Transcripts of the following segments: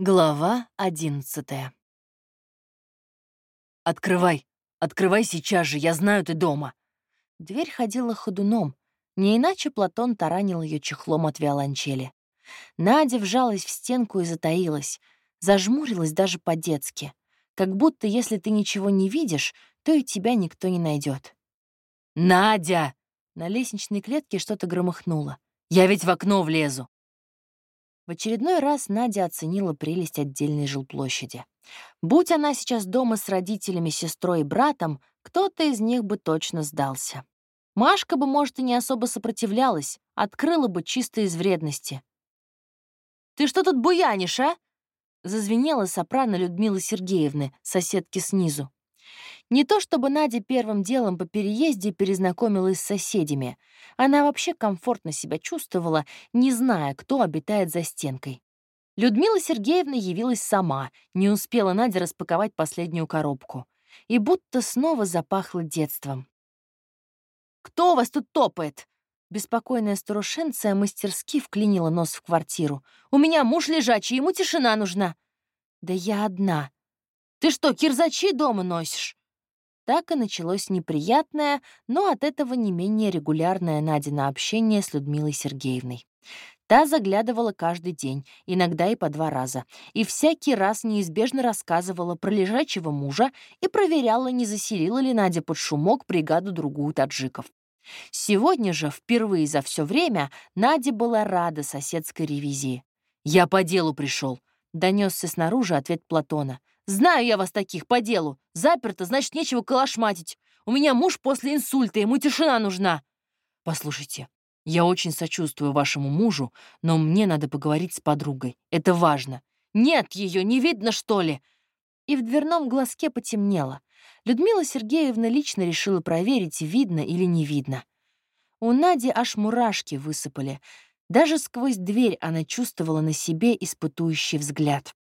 Глава одиннадцатая. «Открывай! Открывай сейчас же! Я знаю, ты дома!» Дверь ходила ходуном. Не иначе Платон таранил ее чехлом от виолончели. Надя вжалась в стенку и затаилась. Зажмурилась даже по-детски. Как будто, если ты ничего не видишь, то и тебя никто не найдет. «Надя!» На лестничной клетке что-то громыхнуло. «Я ведь в окно влезу!» В очередной раз Надя оценила прелесть отдельной жилплощади. Будь она сейчас дома с родителями, сестрой и братом, кто-то из них бы точно сдался. Машка бы, может, и не особо сопротивлялась, открыла бы чисто из вредности. «Ты что тут буянишь, а?» Зазвенела сопрано Людмилы Сергеевны, соседки снизу. Не то чтобы Надя первым делом по переезде перезнакомилась с соседями. Она вообще комфортно себя чувствовала, не зная, кто обитает за стенкой. Людмила Сергеевна явилась сама, не успела Надя распаковать последнюю коробку. И будто снова запахло детством. «Кто у вас тут топает?» Беспокойная старушенция мастерски вклинила нос в квартиру. «У меня муж лежачий, ему тишина нужна». «Да я одна». «Ты что, кирзачи дома носишь?» Так и началось неприятное, но от этого не менее регулярное Надина общение с Людмилой Сергеевной. Та заглядывала каждый день, иногда и по два раза, и всякий раз неизбежно рассказывала про лежачего мужа и проверяла, не заселила ли Надя под шумок бригаду-другую таджиков. Сегодня же, впервые за все время, Надя была рада соседской ревизии. «Я по делу пришел», — донесся снаружи ответ Платона. Знаю я вас таких по делу. Заперто, значит, нечего калашматить. У меня муж после инсульта, ему тишина нужна. Послушайте, я очень сочувствую вашему мужу, но мне надо поговорить с подругой. Это важно. Нет ее, не видно, что ли? И в дверном глазке потемнело. Людмила Сергеевна лично решила проверить, видно или не видно. У Нади аж мурашки высыпали. Даже сквозь дверь она чувствовала на себе испытующий взгляд.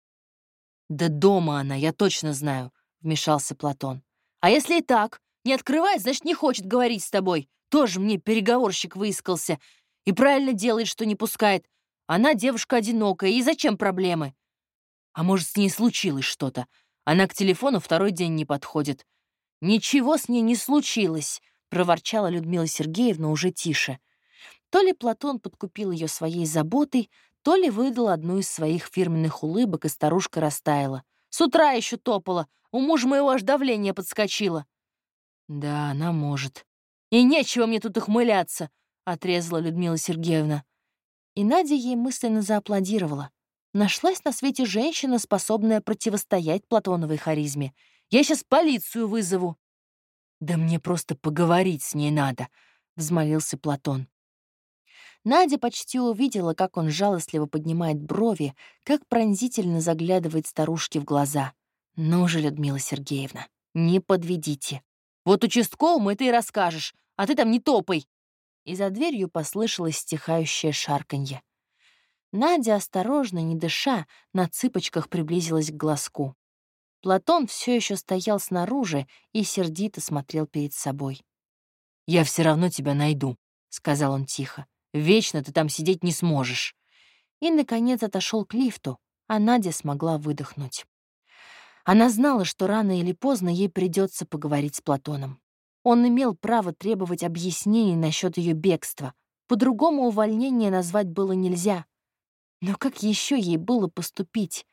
«Да дома она, я точно знаю», — вмешался Платон. «А если и так? Не открывает, значит, не хочет говорить с тобой. Тоже мне переговорщик выискался. И правильно делает, что не пускает. Она девушка одинокая, и зачем проблемы? А может, с ней случилось что-то? Она к телефону второй день не подходит. Ничего с ней не случилось, проворчала Людмила Сергеевна уже тише. То ли Платон подкупил ее своей заботой, то ли выдал одну из своих фирменных улыбок, и старушка растаяла. «С утра еще топала, у мужа моего аж давление подскочило». «Да, она может». «И нечего мне тут ухмыляться», — отрезала Людмила Сергеевна. И Надя ей мысленно зааплодировала. Нашлась на свете женщина, способная противостоять Платоновой харизме. «Я сейчас полицию вызову». «Да мне просто поговорить с ней надо», — взмолился Платон. Надя почти увидела, как он жалостливо поднимает брови, как пронзительно заглядывает старушке в глаза. «Ну же, Людмила Сергеевна, не подведите. Вот участковому это и расскажешь, а ты там не топай!» И за дверью послышалось стихающее шарканье. Надя, осторожно, не дыша, на цыпочках приблизилась к глазку. Платон все еще стоял снаружи и сердито смотрел перед собой. «Я все равно тебя найду», — сказал он тихо. Вечно ты там сидеть не сможешь». И, наконец, отошел к лифту, а Надя смогла выдохнуть. Она знала, что рано или поздно ей придется поговорить с Платоном. Он имел право требовать объяснений насчет ее бегства. По-другому увольнение назвать было нельзя. Но как еще ей было поступить?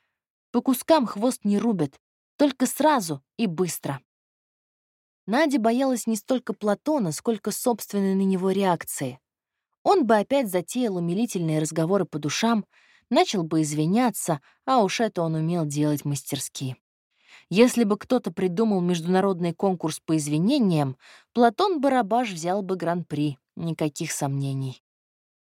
По кускам хвост не рубят, только сразу и быстро. Надя боялась не столько Платона, сколько собственной на него реакции. Он бы опять затеял умилительные разговоры по душам, начал бы извиняться, а уж это он умел делать мастерски. Если бы кто-то придумал международный конкурс по извинениям, Платон Барабаш взял бы гран-при, никаких сомнений.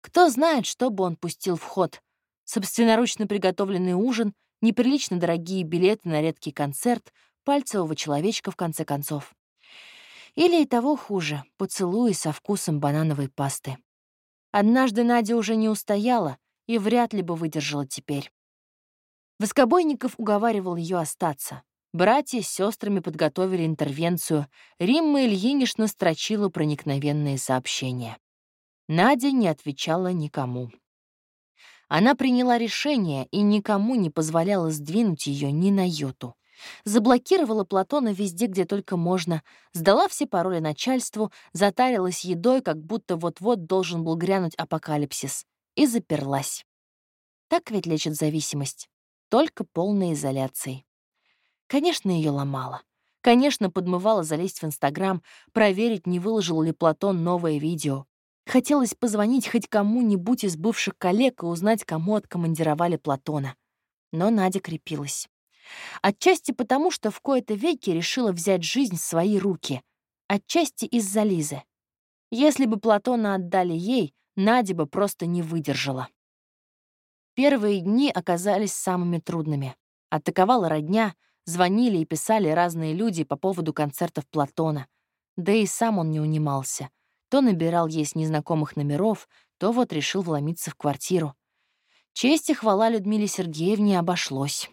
Кто знает, что бы он пустил в ход. Собственноручно приготовленный ужин, неприлично дорогие билеты на редкий концерт, пальцевого человечка, в конце концов. Или и того хуже — поцелуи со вкусом банановой пасты. Однажды Надя уже не устояла и вряд ли бы выдержала теперь. Воскобойников уговаривал ее остаться. Братья с сестрами подготовили интервенцию. Римма Ильинична строчила проникновенные сообщения. Надя не отвечала никому. Она приняла решение и никому не позволяла сдвинуть ее ни на йоту. Заблокировала Платона везде, где только можно, сдала все пароли начальству, затарилась едой, как будто вот-вот должен был грянуть апокалипсис, и заперлась. Так ведь лечит зависимость. Только полной изоляцией. Конечно, ее ломало. Конечно, подмывала залезть в Инстаграм, проверить, не выложил ли Платон новое видео. Хотелось позвонить хоть кому-нибудь из бывших коллег и узнать, кому откомандировали Платона. Но Надя крепилась. Отчасти потому, что в кои-то веки решила взять жизнь в свои руки. Отчасти из-за Лизы. Если бы Платона отдали ей, Надя бы просто не выдержала. Первые дни оказались самыми трудными. Атаковала родня, звонили и писали разные люди по поводу концертов Платона. Да и сам он не унимался. То набирал ей с незнакомых номеров, то вот решил вломиться в квартиру. Честь и хвала Людмиле Сергеевне обошлось.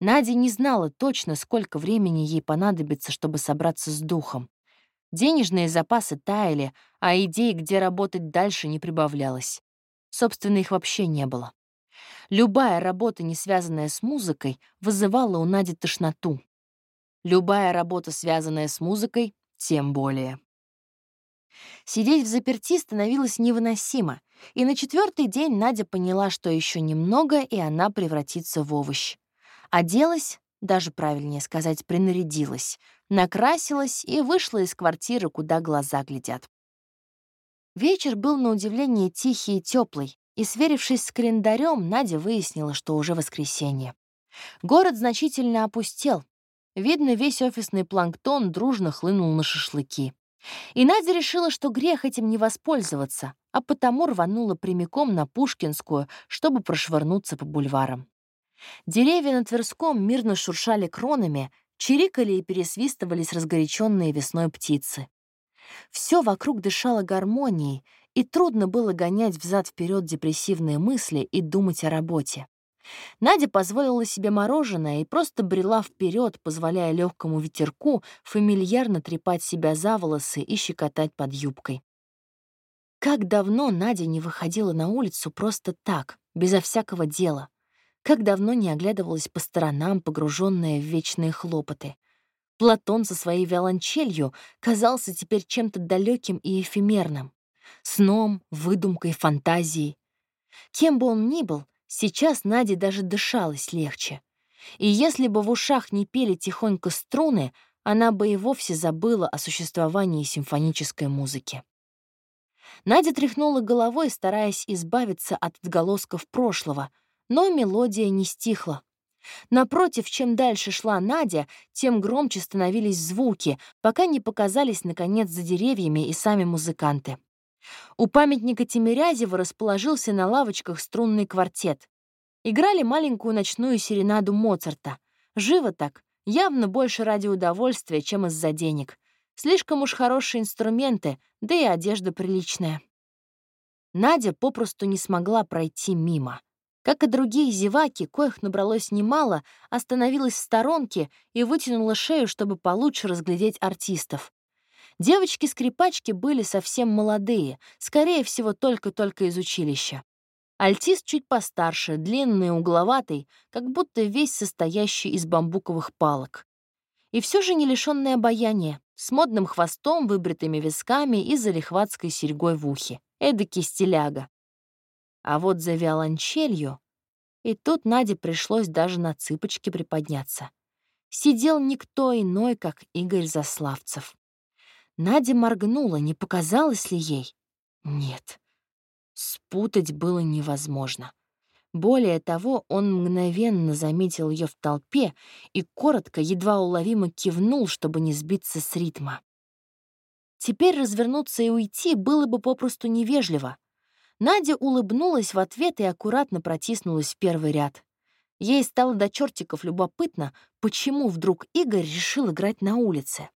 Надя не знала точно, сколько времени ей понадобится, чтобы собраться с духом. Денежные запасы таяли, а идей, где работать дальше, не прибавлялось. Собственно, их вообще не было. Любая работа, не связанная с музыкой, вызывала у Нади тошноту. Любая работа, связанная с музыкой, тем более. Сидеть в заперти становилось невыносимо, и на четвертый день Надя поняла, что еще немного, и она превратится в овощ. Оделась, даже правильнее сказать, принарядилась, накрасилась и вышла из квартиры, куда глаза глядят. Вечер был на удивление тихий и теплый, и, сверившись с календарем, Надя выяснила, что уже воскресенье. Город значительно опустел. Видно, весь офисный планктон дружно хлынул на шашлыки. И Надя решила, что грех этим не воспользоваться, а потому рванула прямиком на Пушкинскую, чтобы прошвырнуться по бульварам. Деревья на Тверском мирно шуршали кронами, чирикали и пересвистывались разгоряченные весной птицы. Все вокруг дышало гармонией, и трудно было гонять взад вперед депрессивные мысли и думать о работе. Надя позволила себе мороженое и просто брела вперед, позволяя легкому ветерку фамильярно трепать себя за волосы и щекотать под юбкой. Как давно Надя не выходила на улицу просто так, безо всякого дела. Как давно не оглядывалась по сторонам, погруженная в вечные хлопоты. Платон со своей виолончелью казался теперь чем-то далеким и эфемерным. Сном, выдумкой, фантазией. Кем бы он ни был, сейчас Наде даже дышалось легче. И если бы в ушах не пели тихонько струны, она бы и вовсе забыла о существовании симфонической музыки. Надя тряхнула головой, стараясь избавиться от отголосков прошлого, но мелодия не стихла. Напротив, чем дальше шла Надя, тем громче становились звуки, пока не показались, наконец, за деревьями и сами музыканты. У памятника Тимирязева расположился на лавочках струнный квартет. Играли маленькую ночную серенаду Моцарта. Живо так, явно больше ради удовольствия, чем из-за денег. Слишком уж хорошие инструменты, да и одежда приличная. Надя попросту не смогла пройти мимо. Как и другие зеваки, коих набралось немало, остановилась в сторонке и вытянула шею, чтобы получше разглядеть артистов. Девочки-скрипачки были совсем молодые, скорее всего, только-только из училища. Альтист чуть постарше, длинный, угловатый, как будто весь состоящий из бамбуковых палок. И все же не лишённый обаяния, с модным хвостом, выбритыми висками и залихватской серьгой в ухе. Эдакий стиляга. А вот за виолончелью... И тут Наде пришлось даже на цыпочки приподняться. Сидел никто иной, как Игорь Заславцев. Надя моргнула, не показалось ли ей? Нет. Спутать было невозможно. Более того, он мгновенно заметил ее в толпе и коротко, едва уловимо кивнул, чтобы не сбиться с ритма. Теперь развернуться и уйти было бы попросту невежливо. Надя улыбнулась в ответ и аккуратно протиснулась в первый ряд. Ей стало до чертиков любопытно, почему вдруг Игорь решил играть на улице.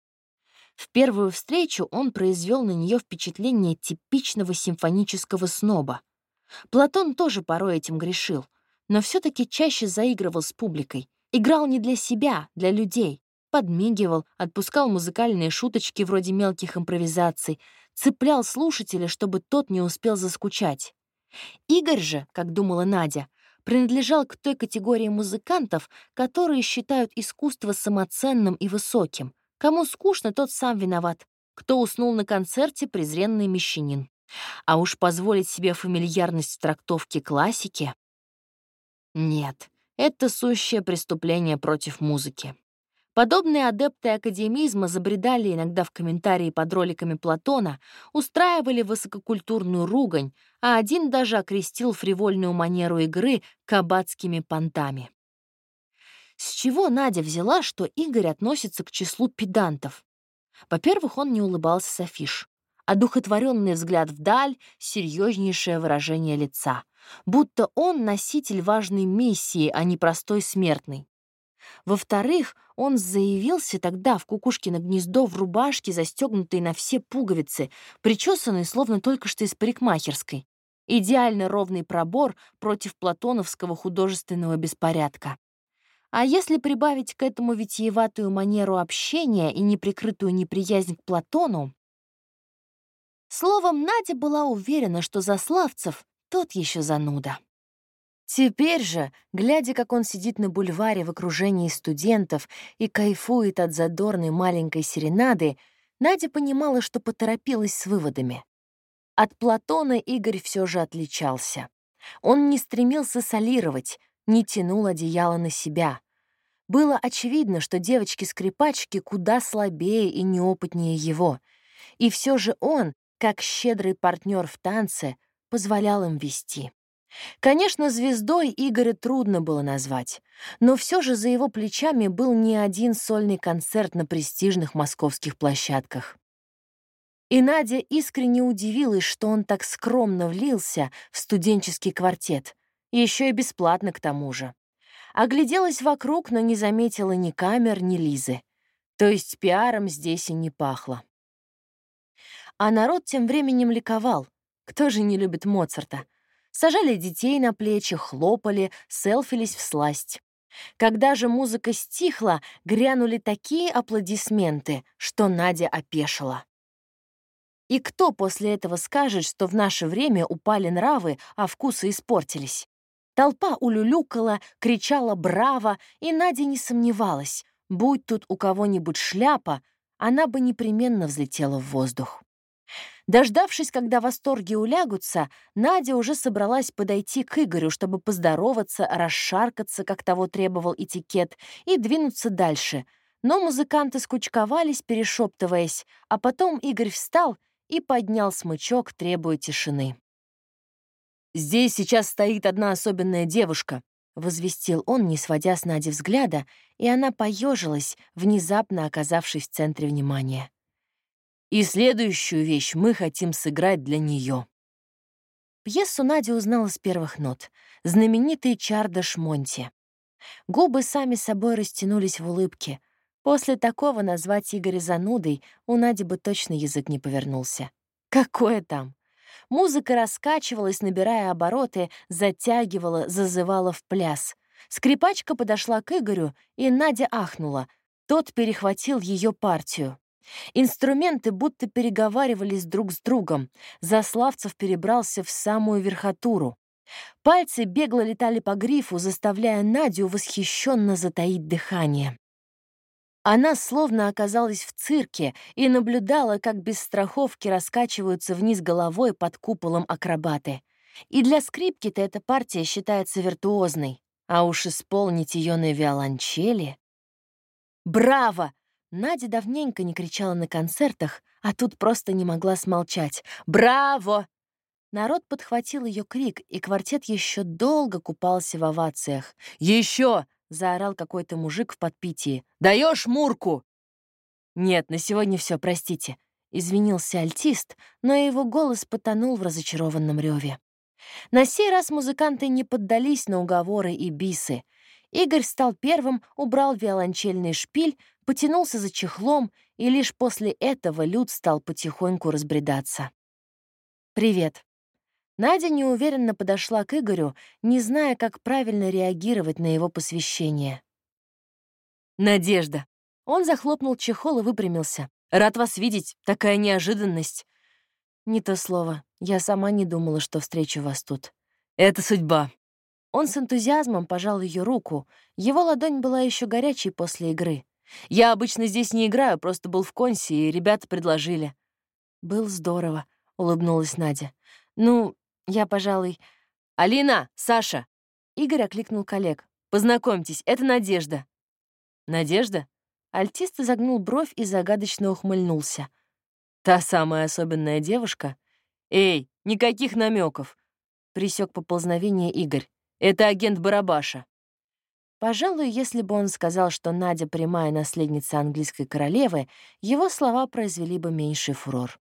В первую встречу он произвел на нее впечатление типичного симфонического сноба. Платон тоже порой этим грешил, но все таки чаще заигрывал с публикой. Играл не для себя, для людей. Подмигивал, отпускал музыкальные шуточки вроде мелких импровизаций, цеплял слушателя, чтобы тот не успел заскучать. Игорь же, как думала Надя, принадлежал к той категории музыкантов, которые считают искусство самоценным и высоким. Кому скучно, тот сам виноват. Кто уснул на концерте — презренный мещанин. А уж позволить себе фамильярность в трактовке классики? Нет, это сущее преступление против музыки. Подобные адепты академизма забредали иногда в комментарии под роликами Платона, устраивали высококультурную ругань, а один даже окрестил фривольную манеру игры кабацкими понтами. С чего Надя взяла, что Игорь относится к числу педантов? Во-первых, он не улыбался с афиш. Одухотворенный взгляд вдаль, серьезнейшее выражение лица. Будто он носитель важной миссии, а не простой смертный. Во-вторых, он заявился тогда в кукушкино гнездо в рубашке, застегнутой на все пуговицы, причесанной словно только что из парикмахерской. Идеально ровный пробор против платоновского художественного беспорядка. А если прибавить к этому витиеватую манеру общения и неприкрытую неприязнь к Платону, Словом, Надя была уверена, что Заславцев тот еще зануда. Теперь же, глядя, как он сидит на бульваре в окружении студентов и кайфует от задорной маленькой серенады, Надя понимала, что поторопилась с выводами. От Платона Игорь все же отличался. Он не стремился солировать, не тянул одеяло на себя. Было очевидно, что девочки-скрипачки куда слабее и неопытнее его. И все же он, как щедрый партнер в танце, позволял им вести. Конечно, звездой Игоря трудно было назвать, но все же за его плечами был не один сольный концерт на престижных московских площадках. И Надя искренне удивилась, что он так скромно влился в студенческий квартет, еще и бесплатно к тому же. Огляделась вокруг, но не заметила ни камер, ни Лизы. То есть пиаром здесь и не пахло. А народ тем временем ликовал. Кто же не любит Моцарта? Сажали детей на плечи, хлопали, селфились в сласть. Когда же музыка стихла, грянули такие аплодисменты, что Надя опешила. И кто после этого скажет, что в наше время упали нравы, а вкусы испортились? Толпа улюлюкала, кричала «Браво!», и Надя не сомневалась, будь тут у кого-нибудь шляпа, она бы непременно взлетела в воздух. Дождавшись, когда восторги улягутся, Надя уже собралась подойти к Игорю, чтобы поздороваться, расшаркаться, как того требовал этикет, и двинуться дальше. Но музыканты скучковались, перешептываясь, а потом Игорь встал и поднял смычок, требуя тишины. «Здесь сейчас стоит одна особенная девушка», — возвестил он, не сводя с Нади взгляда, и она поежилась, внезапно оказавшись в центре внимания. И следующую вещь мы хотим сыграть для нее. Пьесу Надя узнала с первых нот. Знаменитый Чардаш Монти. Губы сами собой растянулись в улыбке. После такого назвать Игоря занудой у Нади бы точно язык не повернулся. Какое там? Музыка раскачивалась, набирая обороты, затягивала, зазывала в пляс. Скрипачка подошла к Игорю, и Надя ахнула. Тот перехватил ее партию. Инструменты будто переговаривались друг с другом. Заславцев перебрался в самую верхотуру. Пальцы бегло летали по грифу, заставляя Надю восхищенно затаить дыхание. Она словно оказалась в цирке и наблюдала, как без страховки раскачиваются вниз головой под куполом акробаты. И для скрипки-то эта партия считается виртуозной, а уж исполнить ее на виолончели... «Браво!» Надя давненько не кричала на концертах, а тут просто не могла смолчать. «Браво!» Народ подхватил ее крик, и квартет еще долго купался в овациях. «Еще!» — заорал какой-то мужик в подпитии. «Даешь Мурку!» «Нет, на сегодня все, простите», — извинился альтист, но его голос потонул в разочарованном реве. На сей раз музыканты не поддались на уговоры и бисы. Игорь стал первым, убрал виолончельный шпиль, потянулся за чехлом, и лишь после этого Люд стал потихоньку разбредаться. «Привет». Надя неуверенно подошла к Игорю, не зная, как правильно реагировать на его посвящение. «Надежда». Он захлопнул чехол и выпрямился. «Рад вас видеть. Такая неожиданность». Не то слово. Я сама не думала, что встречу вас тут. Это судьба. Он с энтузиазмом пожал ее руку. Его ладонь была еще горячей после игры. Я обычно здесь не играю, просто был в консе, и ребята предложили. Был здорово, улыбнулась Надя. Ну, я, пожалуй... Алина, Саша! Игорь окликнул коллег. Познакомьтесь, это Надежда. Надежда? Альтист изогнул бровь и загадочно ухмыльнулся. Та самая особенная девушка? Эй, никаких намеков. Присек поползновение Игорь. Это агент Барабаша. Пожалуй, если бы он сказал, что Надя прямая наследница английской королевы, его слова произвели бы меньший фурор.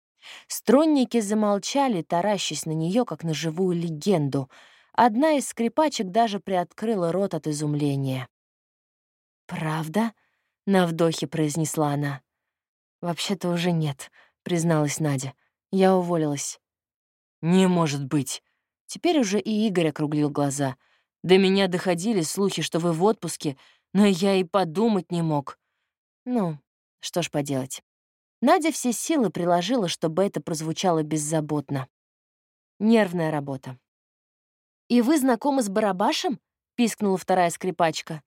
Струнники замолчали, таращась на нее, как на живую легенду. Одна из скрипачек даже приоткрыла рот от изумления. «Правда?» — на вдохе произнесла она. «Вообще-то уже нет», — призналась Надя. «Я уволилась». «Не может быть!» Теперь уже и Игорь округлил глаза. «До меня доходили слухи, что вы в отпуске, но я и подумать не мог». «Ну, что ж поделать». Надя все силы приложила, чтобы это прозвучало беззаботно. Нервная работа. «И вы знакомы с Барабашем?» — пискнула вторая скрипачка.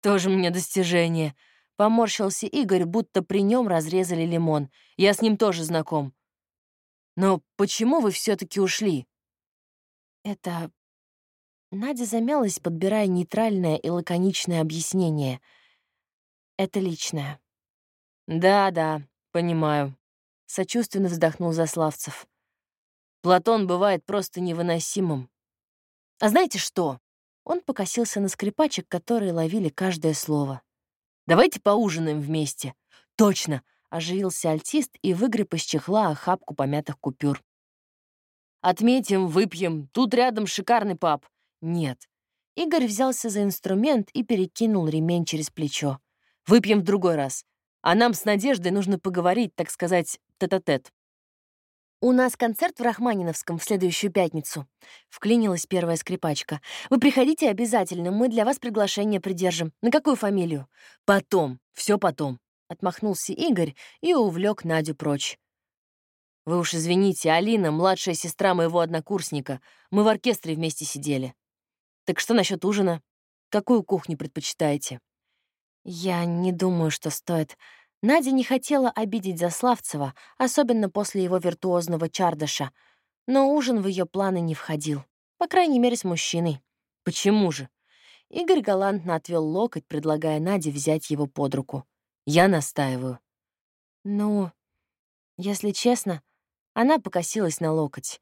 «Тоже мне достижение», — поморщился Игорь, будто при нем разрезали лимон. «Я с ним тоже знаком». «Но почему вы все таки ушли?» Это... Надя замялась, подбирая нейтральное и лаконичное объяснение. Это личное. «Да-да, понимаю», — сочувственно вздохнул Заславцев. «Платон бывает просто невыносимым». «А знаете что?» Он покосился на скрипачек, которые ловили каждое слово. «Давайте поужинаем вместе». «Точно!» — оживился альтист и выгреб из чехла охапку помятых купюр. Отметим, выпьем. Тут рядом шикарный паб. Нет. Игорь взялся за инструмент и перекинул ремень через плечо. Выпьем в другой раз. А нам с Надеждой нужно поговорить, так сказать, тет-а-тет. -тет. «У нас концерт в Рахманиновском в следующую пятницу», — вклинилась первая скрипачка. «Вы приходите обязательно, мы для вас приглашение придержим. На какую фамилию?» «Потом, все потом», — отмахнулся Игорь и увлек Надю прочь. Вы уж извините, Алина — младшая сестра моего однокурсника. Мы в оркестре вместе сидели. Так что насчет ужина? Какую кухню предпочитаете? Я не думаю, что стоит. Надя не хотела обидеть Заславцева, особенно после его виртуозного чардаша. Но ужин в ее планы не входил. По крайней мере, с мужчиной. Почему же? Игорь галантно отвел локоть, предлагая Наде взять его под руку. Я настаиваю. Ну, если честно, она покосилась на локоть.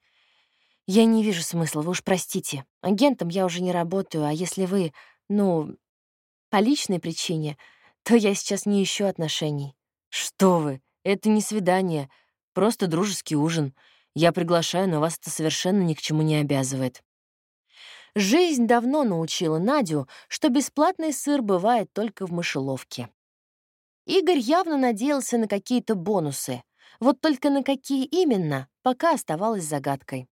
«Я не вижу смысла, вы уж простите. Агентом я уже не работаю, а если вы, ну, по личной причине, то я сейчас не ищу отношений». «Что вы, это не свидание, просто дружеский ужин. Я приглашаю, но вас это совершенно ни к чему не обязывает». Жизнь давно научила Надю, что бесплатный сыр бывает только в мышеловке. Игорь явно надеялся на какие-то бонусы, вот только на какие именно, пока оставалось загадкой.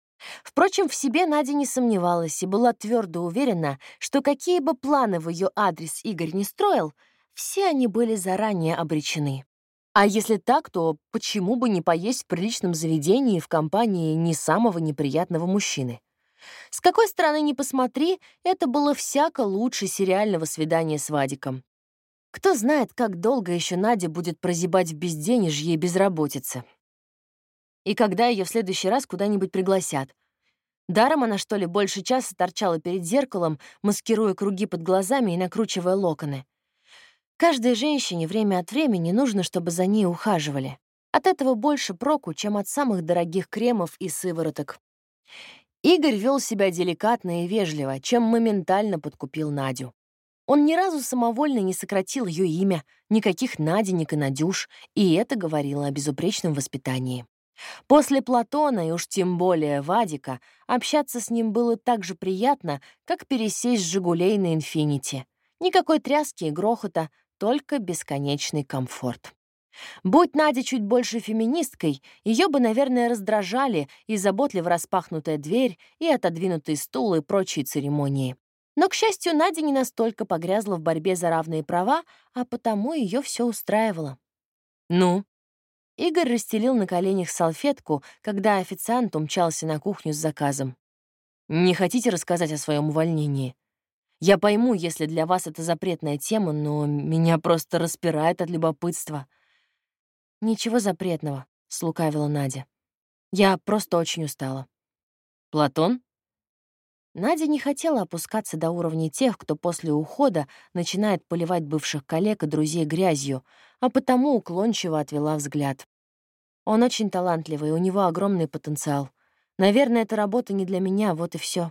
Впрочем, в себе Надя не сомневалась и была твердо уверена, что какие бы планы в ее адрес Игорь не строил, все они были заранее обречены. А если так, то почему бы не поесть в приличном заведении в компании не самого неприятного мужчины? С какой стороны ни посмотри, это было всяко лучше сериального свидания с Вадиком. Кто знает, как долго еще Надя будет прозябать в безденежье и безработице. И когда ее в следующий раз куда-нибудь пригласят. Даром она, что ли, больше часа торчала перед зеркалом, маскируя круги под глазами и накручивая локоны. Каждой женщине время от времени нужно, чтобы за ней ухаживали. От этого больше проку, чем от самых дорогих кремов и сывороток. Игорь вел себя деликатно и вежливо, чем моментально подкупил Надю. Он ни разу самовольно не сократил ее имя, никаких Наденек и Надюш, и это говорило о безупречном воспитании. После Платона, и уж тем более Вадика, общаться с ним было так же приятно, как пересесть с «Жигулей» на «Инфинити». Никакой тряски и грохота, только бесконечный комфорт. Будь Надя чуть больше феминисткой, ее бы, наверное, раздражали и заботливо распахнутая дверь, и отодвинутый стул, и прочие церемонии. Но, к счастью, Надя не настолько погрязла в борьбе за равные права, а потому ее все устраивало. «Ну?» Игорь расстелил на коленях салфетку, когда официант умчался на кухню с заказом. «Не хотите рассказать о своем увольнении? Я пойму, если для вас это запретная тема, но меня просто распирает от любопытства». «Ничего запретного», — слукавила Надя. «Я просто очень устала». «Платон?» Надя не хотела опускаться до уровня тех, кто после ухода начинает поливать бывших коллег и друзей грязью, а потому уклончиво отвела взгляд. Он очень талантливый, у него огромный потенциал. Наверное, эта работа не для меня, вот и все.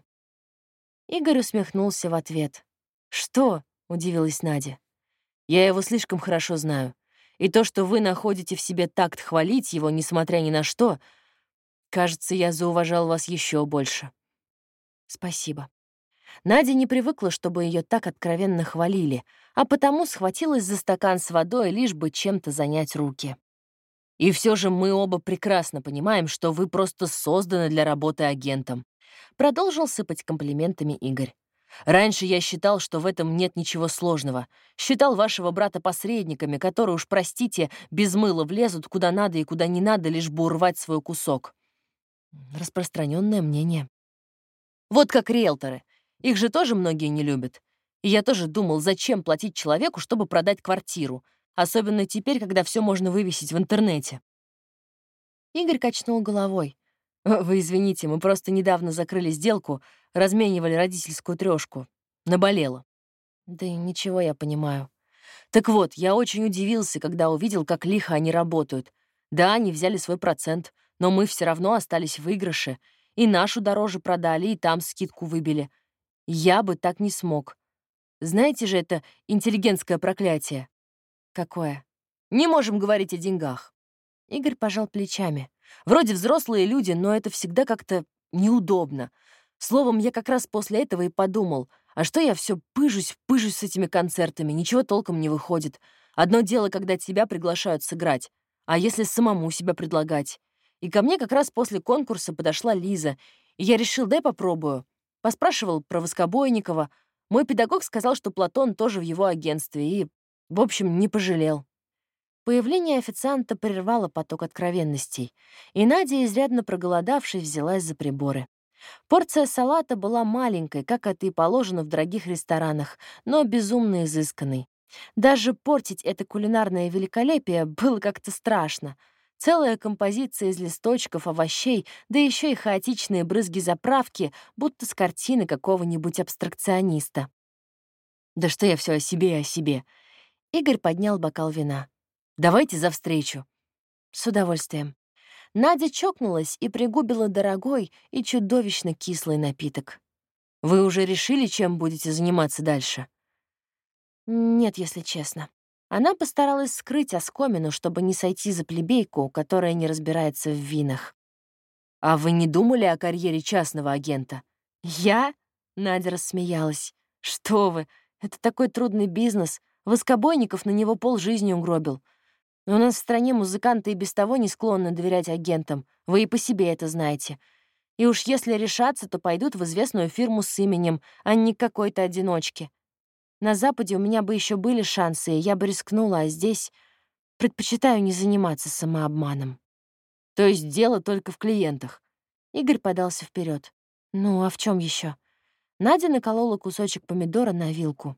Игорь усмехнулся в ответ. «Что?» — удивилась Надя. «Я его слишком хорошо знаю. И то, что вы находите в себе такт хвалить его, несмотря ни на что, кажется, я зауважал вас еще больше». Спасибо. Надя не привыкла, чтобы ее так откровенно хвалили, а потому схватилась за стакан с водой, лишь бы чем-то занять руки. И все же мы оба прекрасно понимаем, что вы просто созданы для работы агентом. Продолжил сыпать комплиментами Игорь. Раньше я считал, что в этом нет ничего сложного. Считал вашего брата посредниками, которые, уж простите, без мыла влезут куда надо и куда не надо, лишь бы урвать свой кусок. Распространенное мнение. Вот как риэлторы. Их же тоже многие не любят. И я тоже думал, зачем платить человеку, чтобы продать квартиру, особенно теперь, когда все можно вывесить в интернете. Игорь качнул головой. «Вы извините, мы просто недавно закрыли сделку, разменивали родительскую трешку. Наболело». «Да ничего я понимаю». «Так вот, я очень удивился, когда увидел, как лихо они работают. Да, они взяли свой процент, но мы все равно остались в выигрыше, и нашу дороже продали, и там скидку выбили. Я бы так не смог. Знаете же, это интеллигентское проклятие. Какое? Не можем говорить о деньгах. Игорь пожал плечами. Вроде взрослые люди, но это всегда как-то неудобно. Словом, я как раз после этого и подумал, а что я все пыжусь, пыжусь с этими концертами, ничего толком не выходит. Одно дело, когда тебя приглашают сыграть, а если самому себя предлагать? И ко мне как раз после конкурса подошла Лиза, и я решил, дай попробую. Поспрашивал про Воскобойникова. Мой педагог сказал, что Платон тоже в его агентстве, и, в общем, не пожалел. Появление официанта прервало поток откровенностей, и Надя, изрядно проголодавшись, взялась за приборы. Порция салата была маленькой, как это и положено в дорогих ресторанах, но безумно изысканной. Даже портить это кулинарное великолепие было как-то страшно — Целая композиция из листочков, овощей, да еще и хаотичные брызги заправки, будто с картины какого-нибудь абстракциониста. «Да что я все о себе и о себе?» Игорь поднял бокал вина. «Давайте за встречу». «С удовольствием». Надя чокнулась и пригубила дорогой и чудовищно кислый напиток. «Вы уже решили, чем будете заниматься дальше?» «Нет, если честно. Она постаралась скрыть оскомину, чтобы не сойти за плебейку, которая не разбирается в винах. «А вы не думали о карьере частного агента?» «Я?» — Надя рассмеялась. «Что вы, это такой трудный бизнес. Воскобойников на него полжизни угробил. У нас в стране музыканты и без того не склонны доверять агентам. Вы и по себе это знаете. И уж если решаться, то пойдут в известную фирму с именем, а не какой-то одиночке. На Западе у меня бы еще были шансы, и я бы рискнула, а здесь предпочитаю не заниматься самообманом. То есть дело только в клиентах. Игорь подался вперед. Ну, а в чем еще? Надя наколола кусочек помидора на вилку.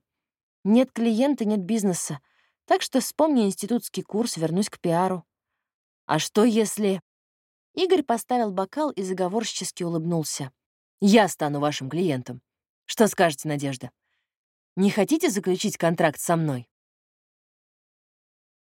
Нет клиента, нет бизнеса. Так что вспомни институтский курс, вернусь к пиару. А что если... Игорь поставил бокал и заговорщически улыбнулся. Я стану вашим клиентом. Что скажете, Надежда? Не хотите заключить контракт со мной?»